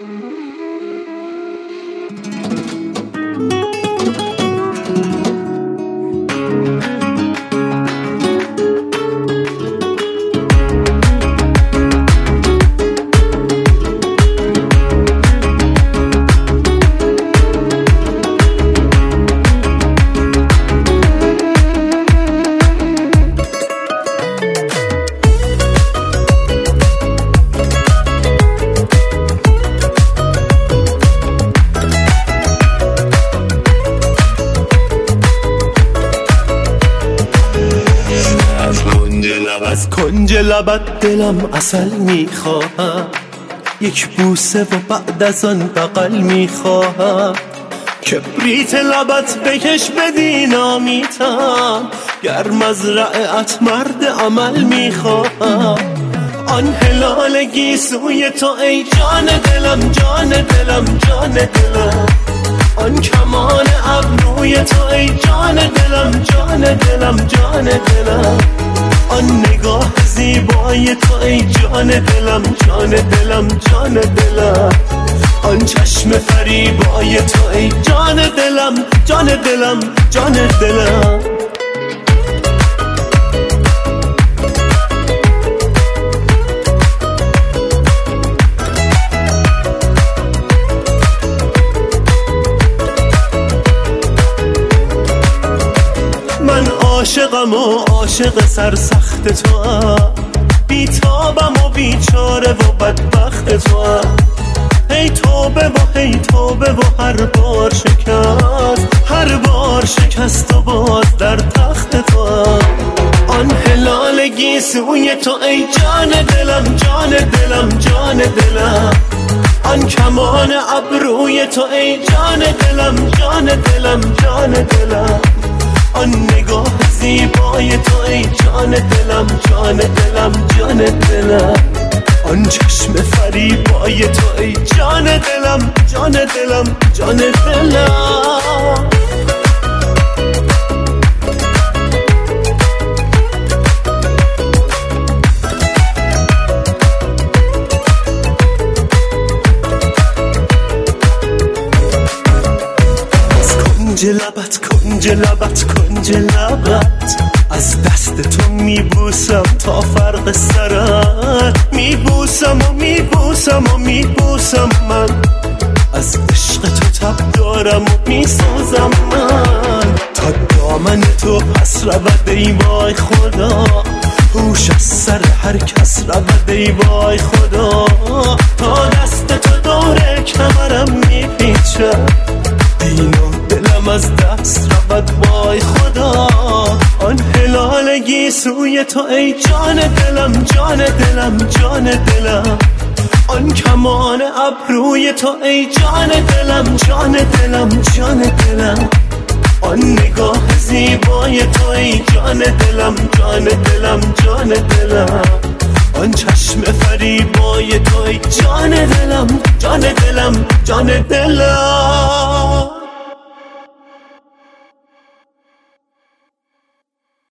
Mm-hmm. از کنج لبت دلم اصل می‌خواهم یک بوسه و بعد از آن بقل می‌خواهم کبریت لبت بکش بدینامیتم گر مزرعت مرد عمل می‌خواهم آن هلال گیسوی تو ای جان دلم جان دلم جان دلم. آن کمان ابروی تو ای جان دلم جان دلم جان دلم. آن نگاه زیبای تو ای جان دلم جان دلم جان دلم. آن چشم فریبای تو ای جان دلم جان دلم جان دلم. عاشقم و عاشق سرسخت تو بیتابم و بیچاره و بدبخت تو هی توبه و هی توبه و هر بار شکست. هر بار شکست و باز در تخت تو آن هلال گیسوی تو ای جان دلم جان دلم جان دلم. آن کمان ابروی تو ای جان دلم جان دلم جان دلم. آن نگاه زیبای تو ای جان دلم جان دلم جان دلم. آن چشم فریبای تو ای جان دلم جان دلم جان دلم. کنج لبت کنج لبت کنج لبت. از دست تو میبوسم تا فرق سرت. میبوسم و میبوسم و میبوسم من. از عشق تو تب دارم و می‌سازم من. تا دامن تو پس رود ای وای خدا. هوش از سر هر کس رود ای وای خدا. تا دست تو دور کمرم میپیچه از دست رود وای خدا. آن هلال گیسوی تو ای جان دلم جان دلم جان دلم. آن کمان ابروی تو ای جان دلم جان دلم جان دلم. آن نگاه زیبای تو ای جان دلم جان دلم جان دلم. آن چشم فریبای تو ای جان دلم جان دلم جان دلم.